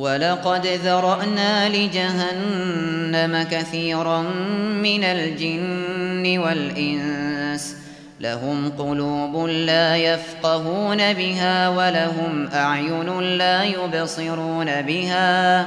وَلَقَدْ ذَرَأْنَا لِجَهَنَّمَ كَثِيرًا مِنَ الْجِنِّ وَالْإِنسِ لَهُمْ قُلُوبٌ لَا يَفْقَهُونَ بِهَا وَلَهُمْ أَعْيُنٌ لَا يُبْصِرُونَ بِهَا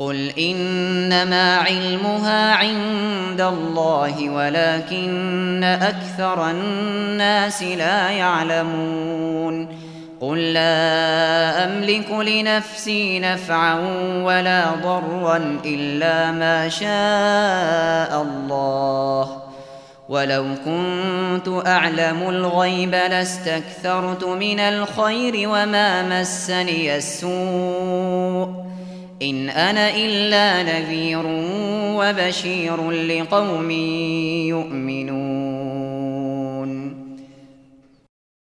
قل إنما علمها عند الله ولكن أكثر الناس لا يعلمون قل لا أملك لنفسي نفعا ولا ضرا إلا ما شاء الله ولو كنت أعلم الغيب لاستكثرت من الخير وما مسني السوء إن أنا إلا نذير وبشير لقوم يؤمنون